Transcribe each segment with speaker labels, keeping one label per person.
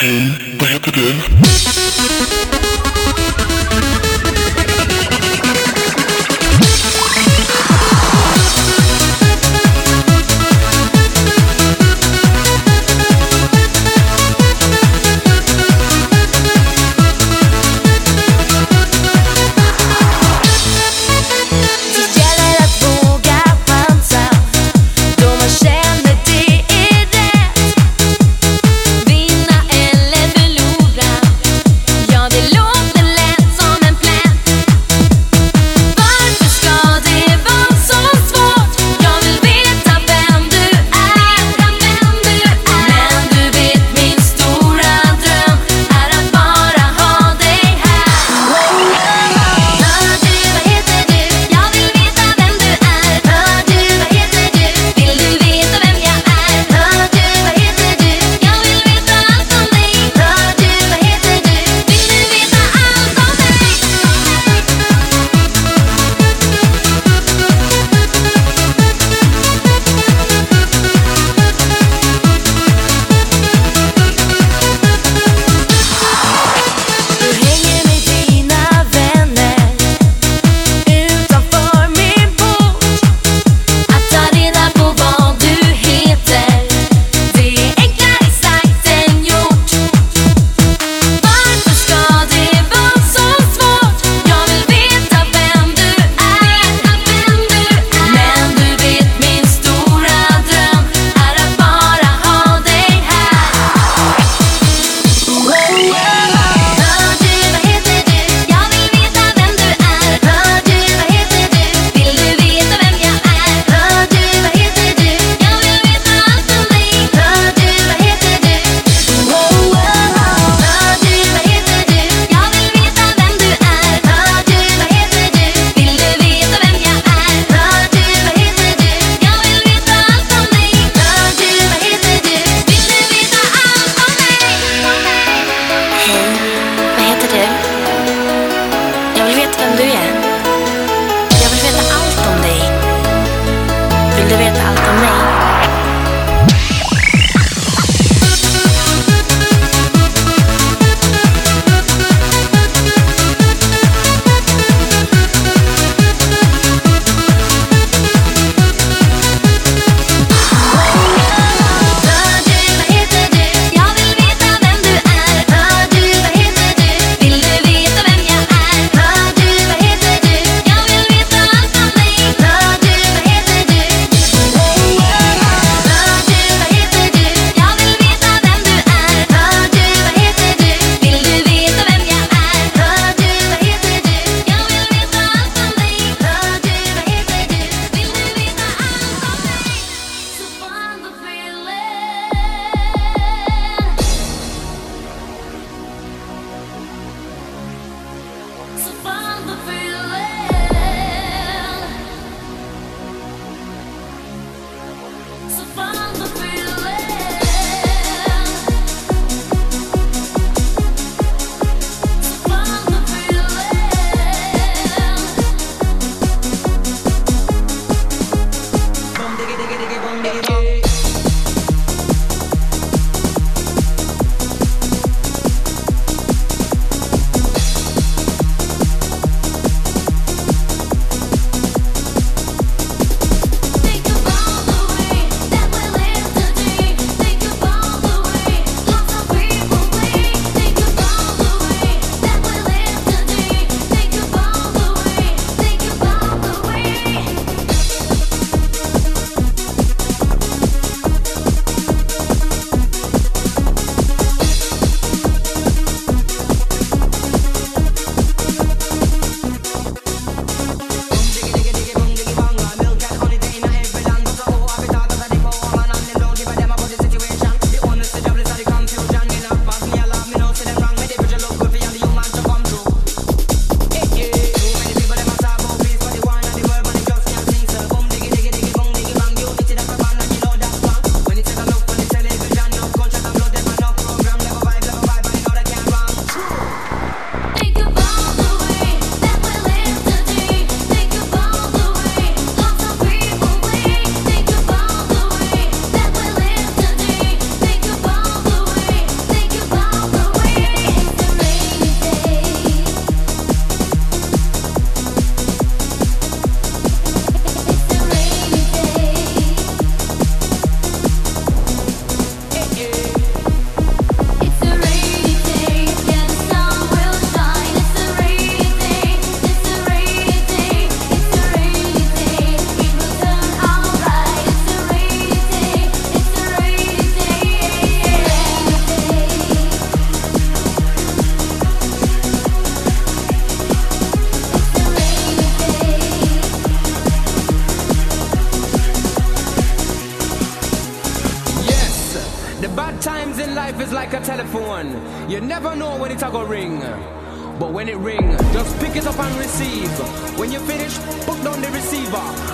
Speaker 1: Hey, break het in.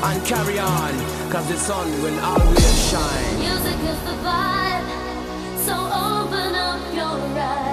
Speaker 1: and carry on, cause the sun will always shine.
Speaker 2: Music is the vibe, so open up your eyes.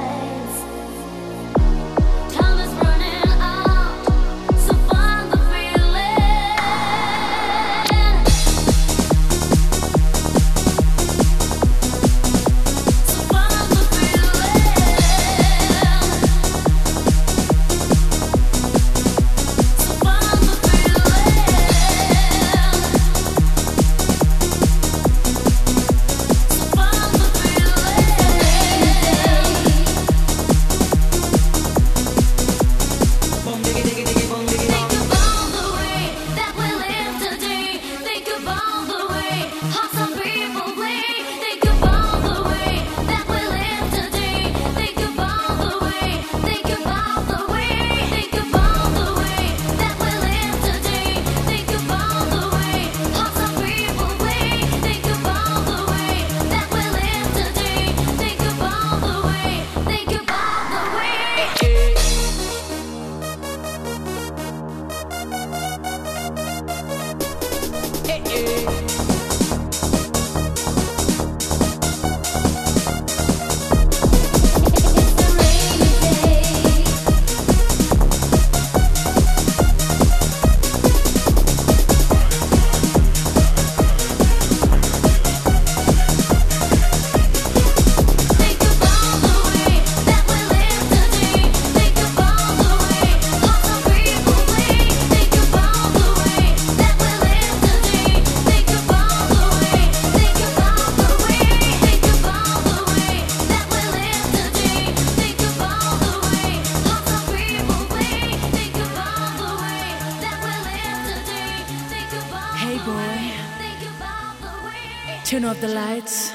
Speaker 2: the
Speaker 3: lights,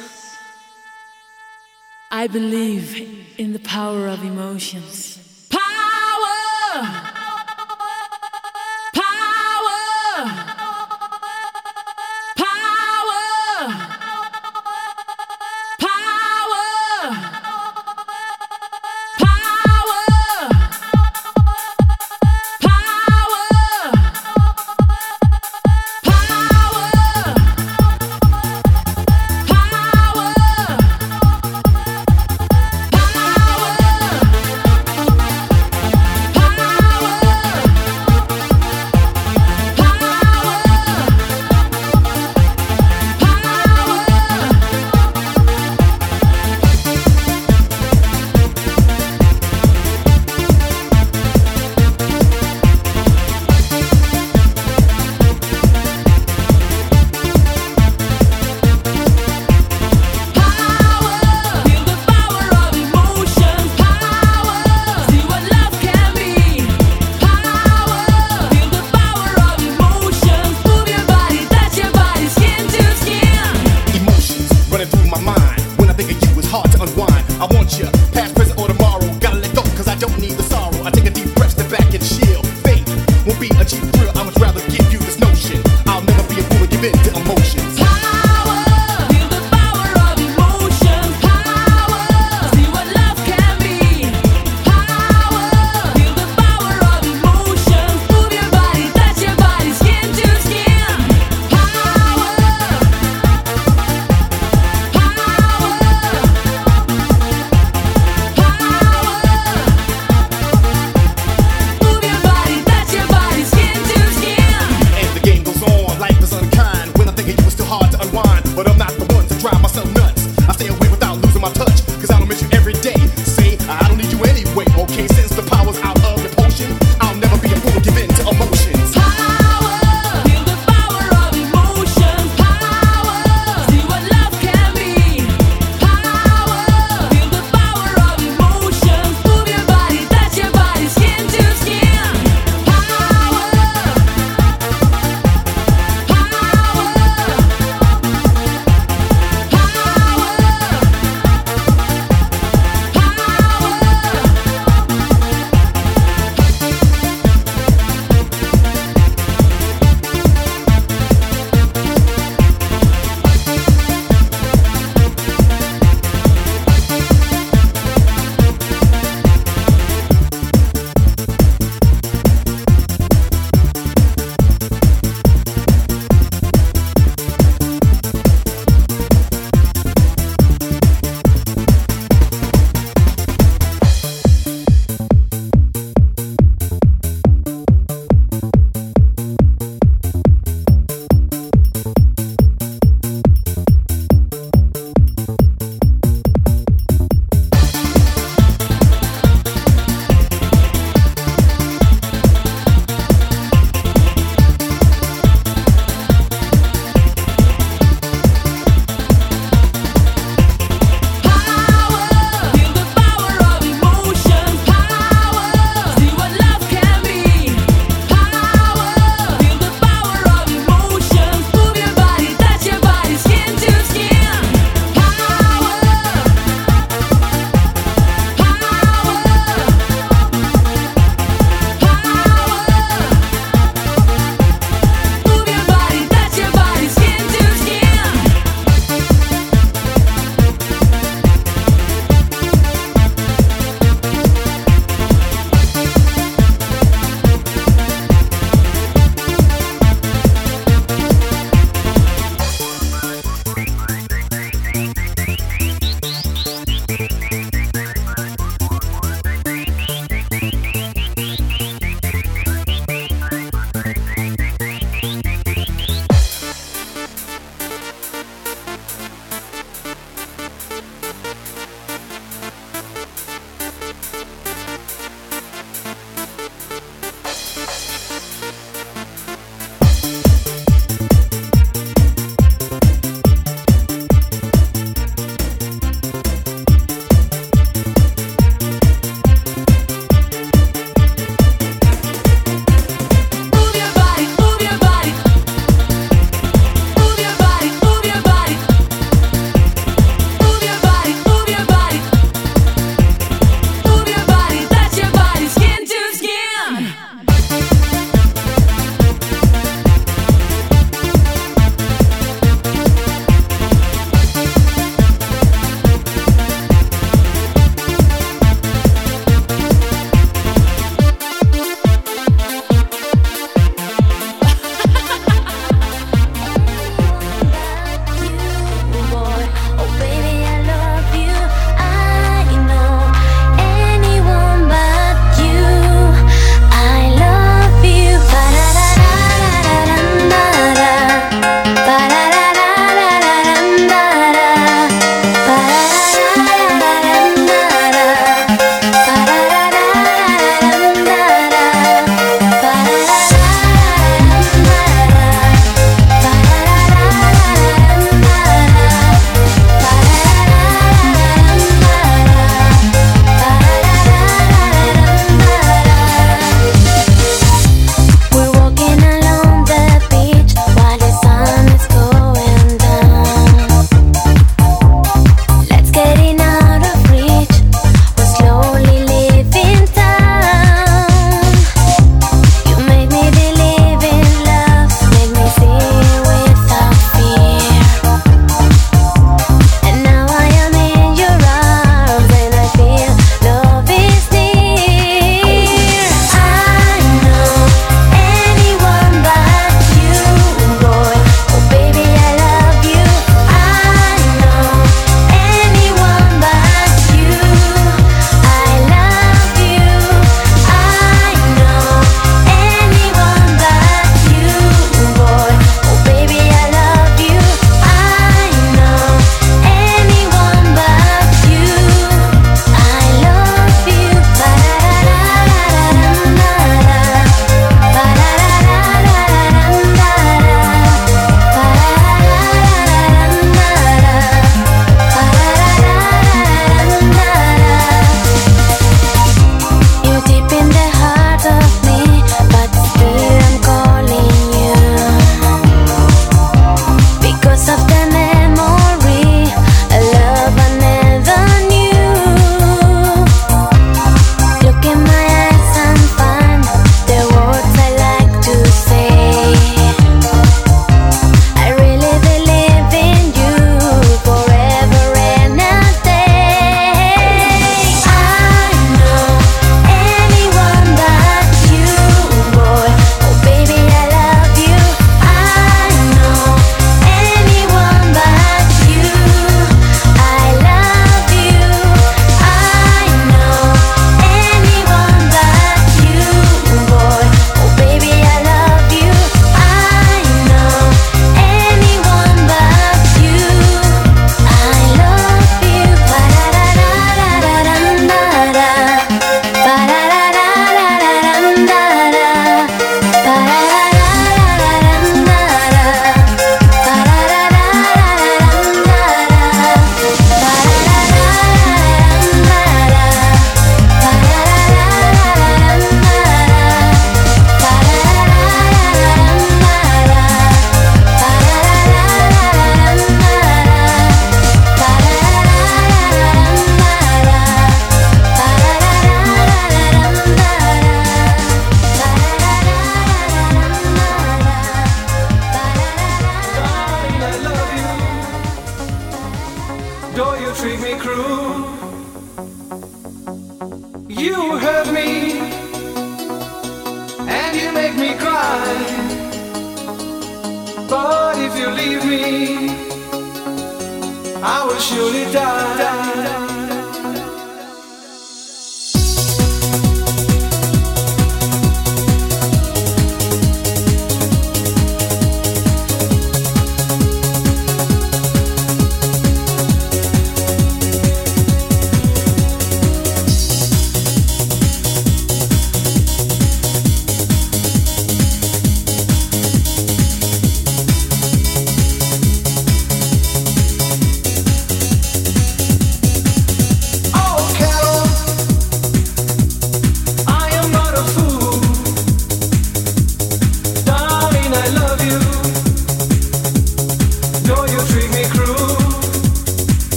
Speaker 3: I believe in the power of emotions.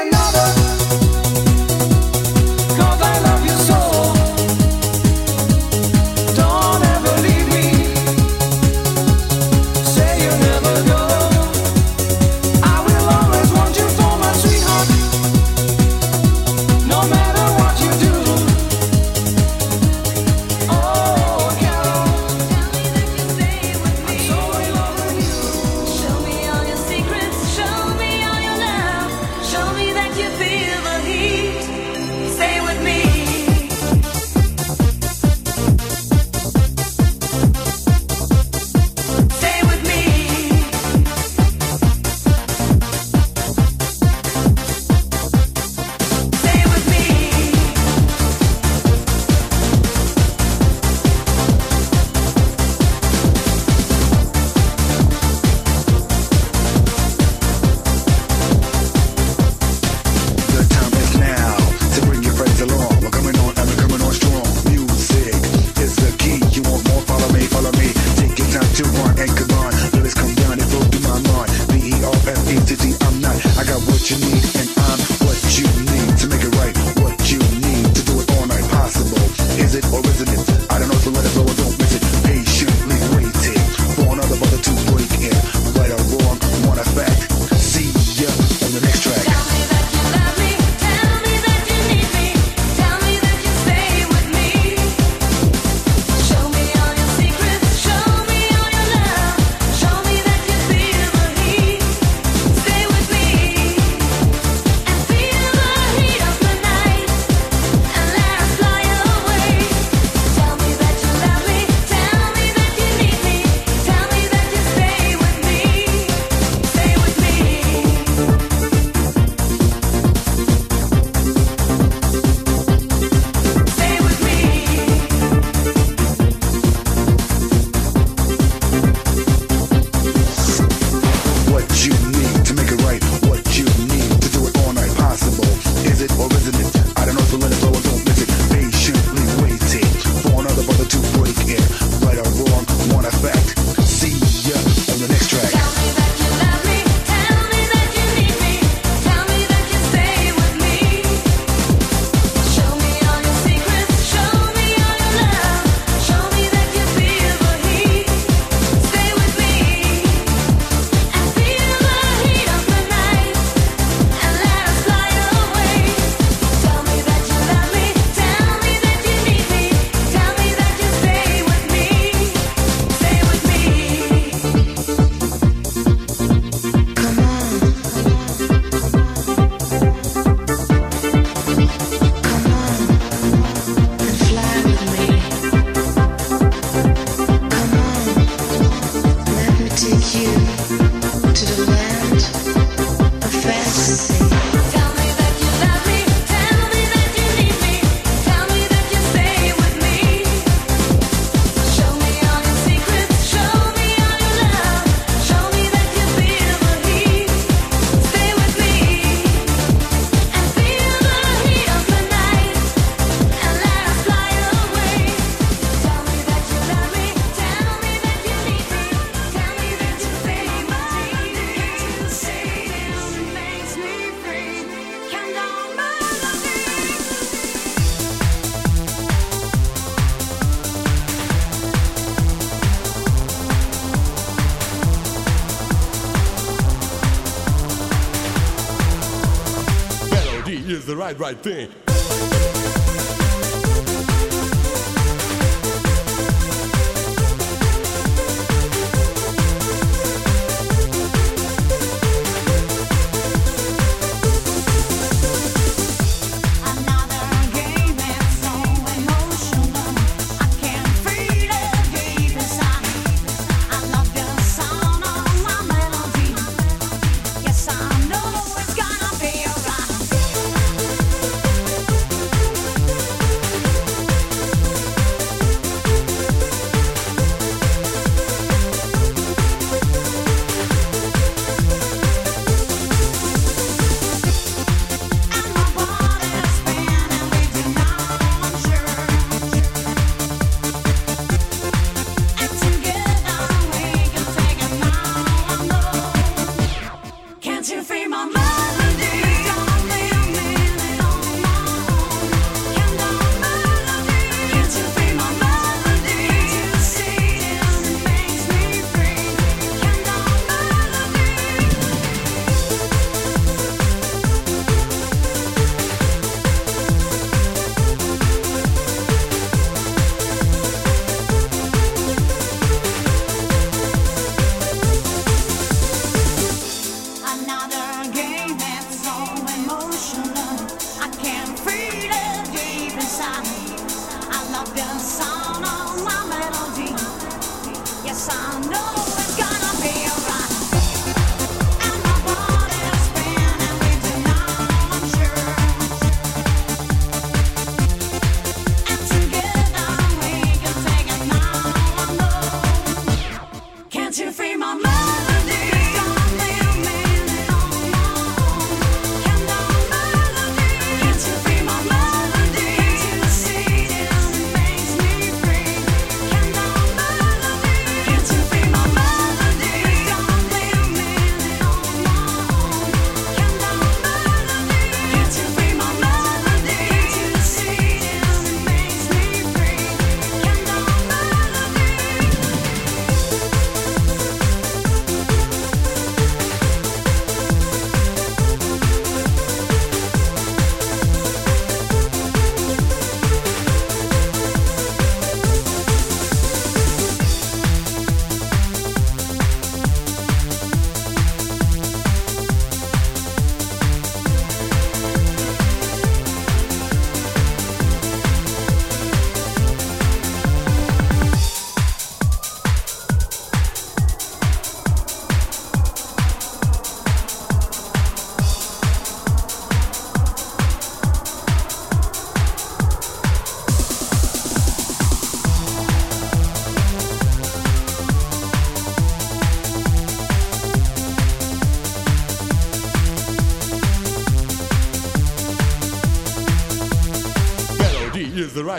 Speaker 4: another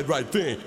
Speaker 1: right, thing.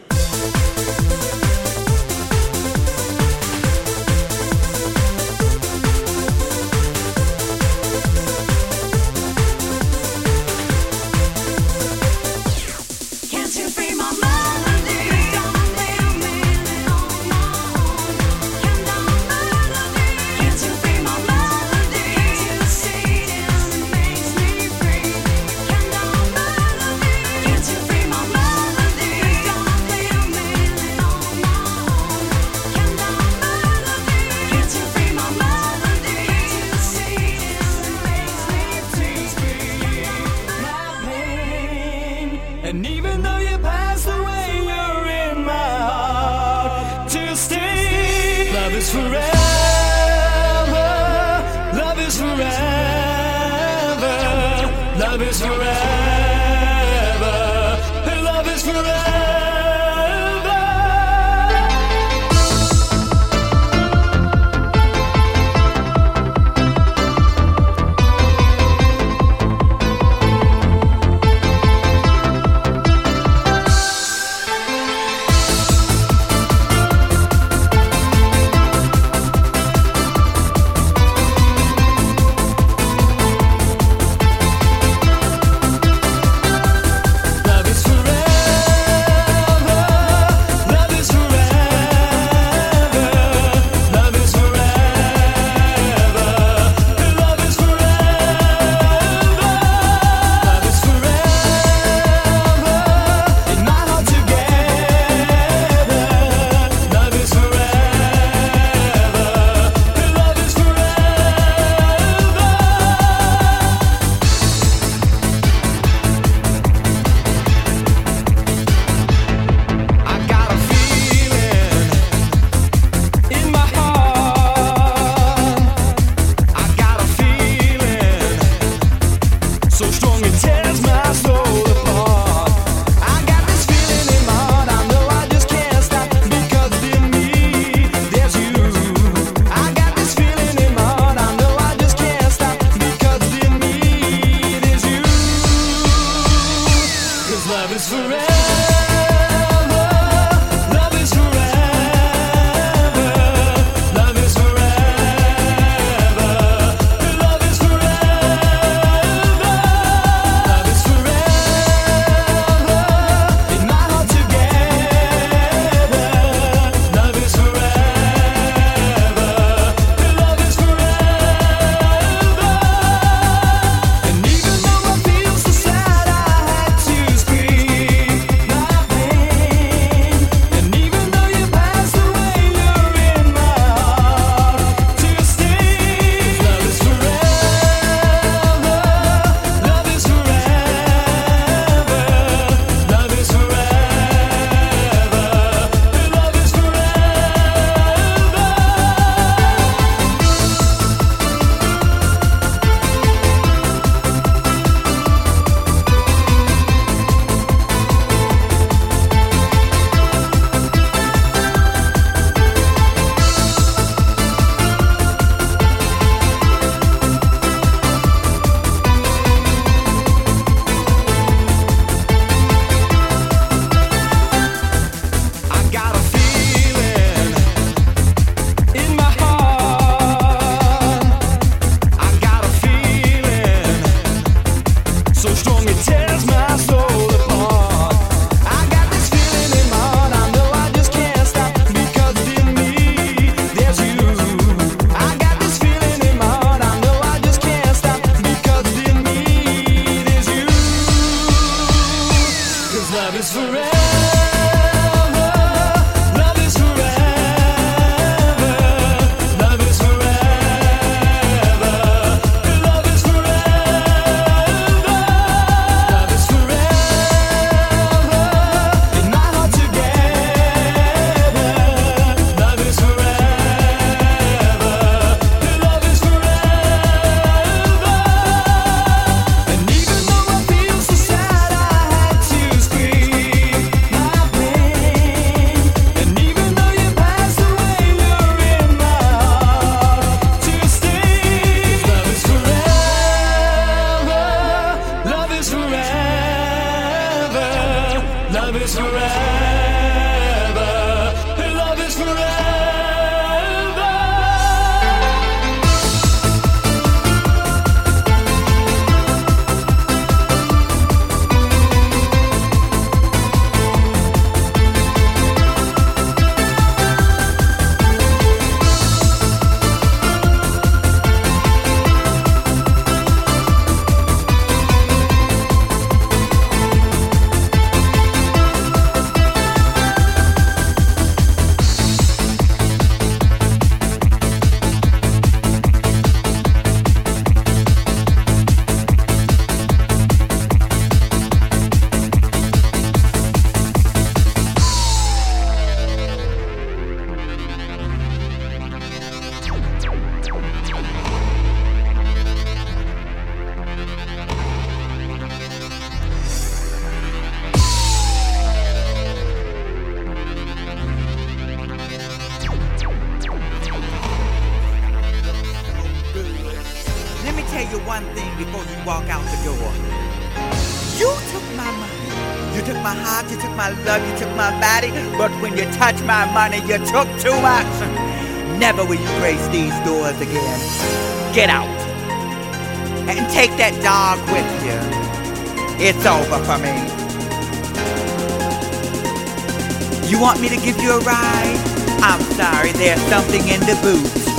Speaker 5: Get out. And take that dog with you. It's over for me. You want me to give you a ride? I'm sorry, there's something in the boot.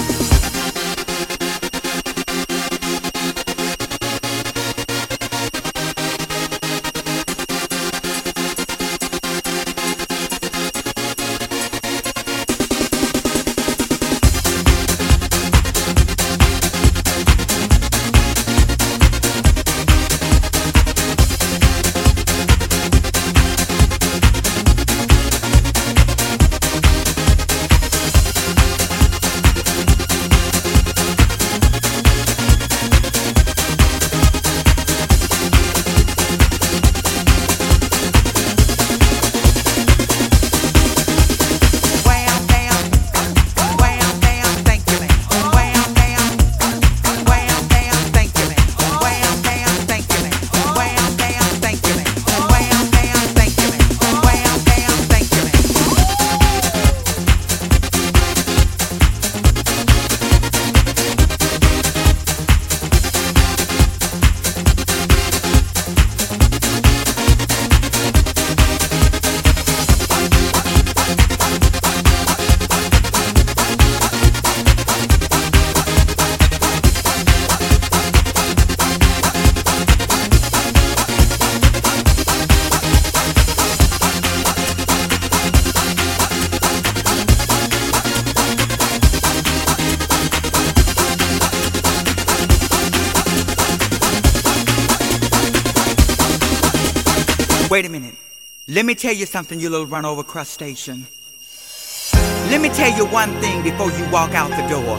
Speaker 5: Tell you something, you little run over crustacean. Let me tell you one thing before you walk out the door.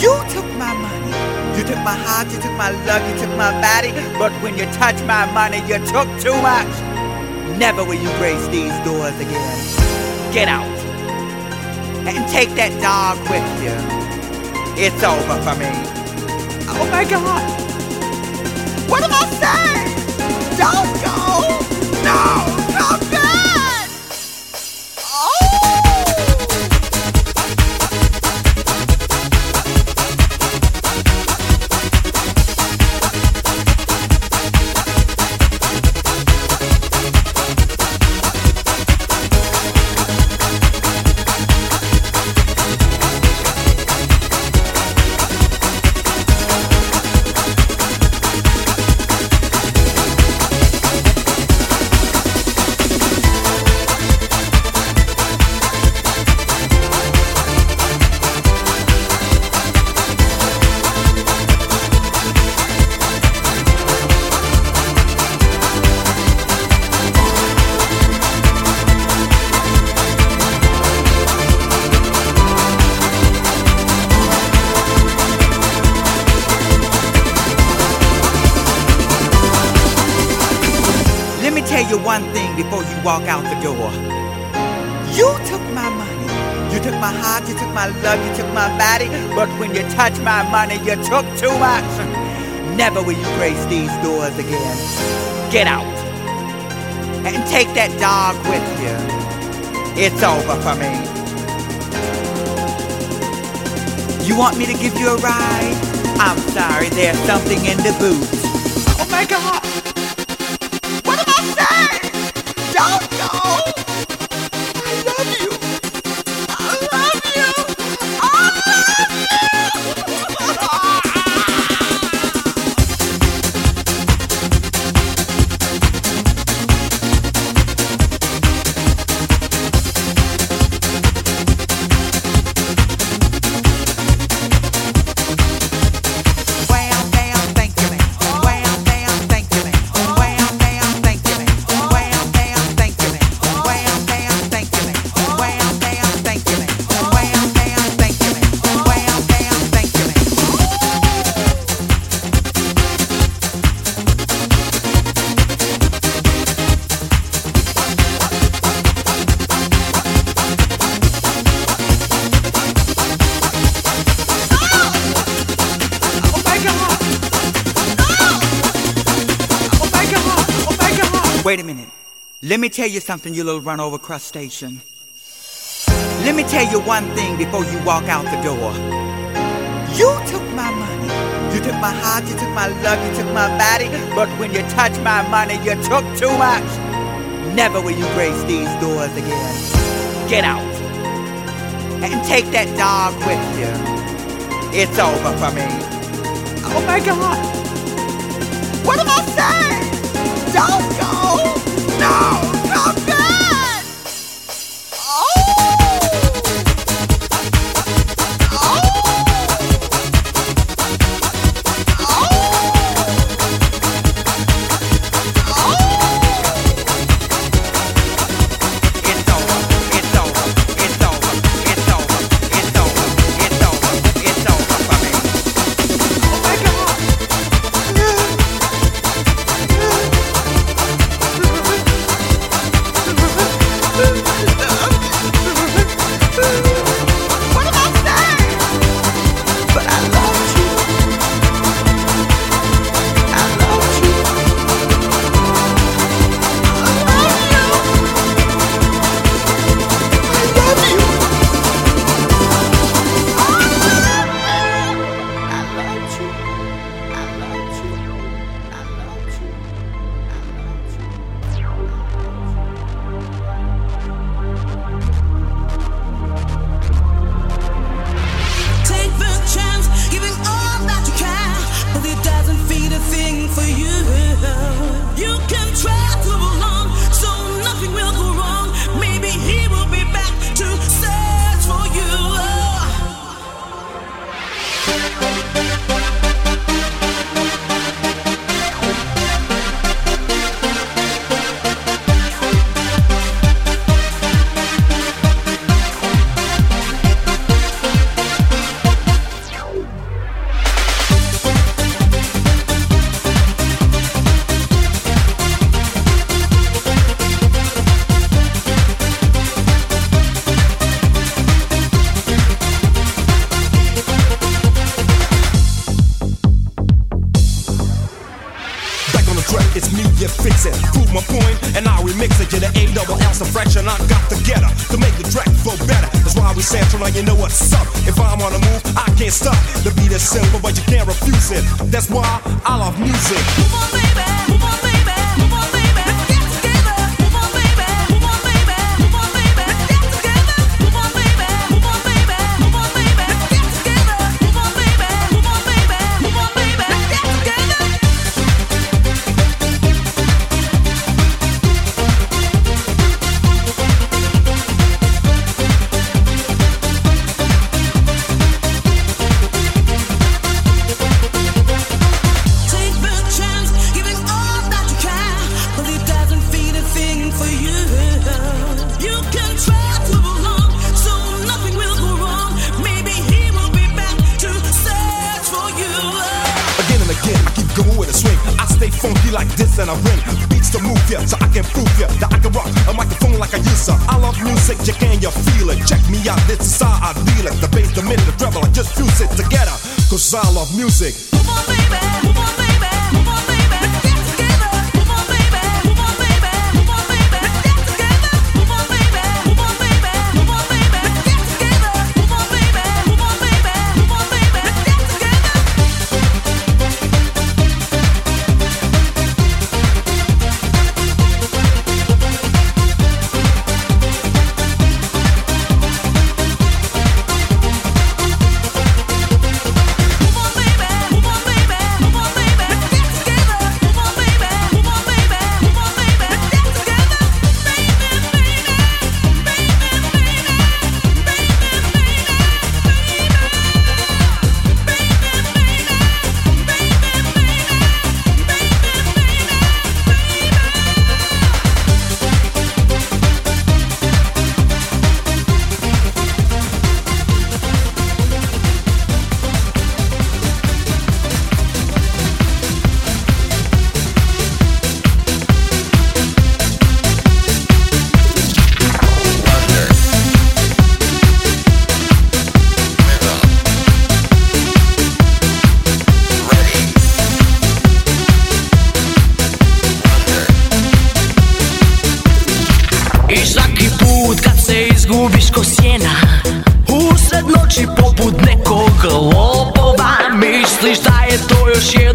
Speaker 5: You took my money. You took my heart, you took my love, you took my body. But when you touch my money, you took too much. Never will you grace these doors again. Get out. And take that dog with you. It's over for me. Oh my God. What am I saying? Don't go! No! these doors again, get out. And take that dog with you. It's over for me. You want me to give you a ride? I'm sorry, there's something in the boot. Oh my god! What am I saying? Don't go! tell you something, you little run over crustacean. Let me tell you one thing before you walk out the door. You took my money. You took my heart, you took my love, you took my body. But when you touch my money, you took too much. Never will you grace these doors again. Get out. And take that dog with you. It's over for me. Oh my God. What am I saying? Don't go. No.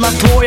Speaker 4: на твой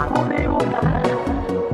Speaker 4: I'm gonna
Speaker 2: Come on,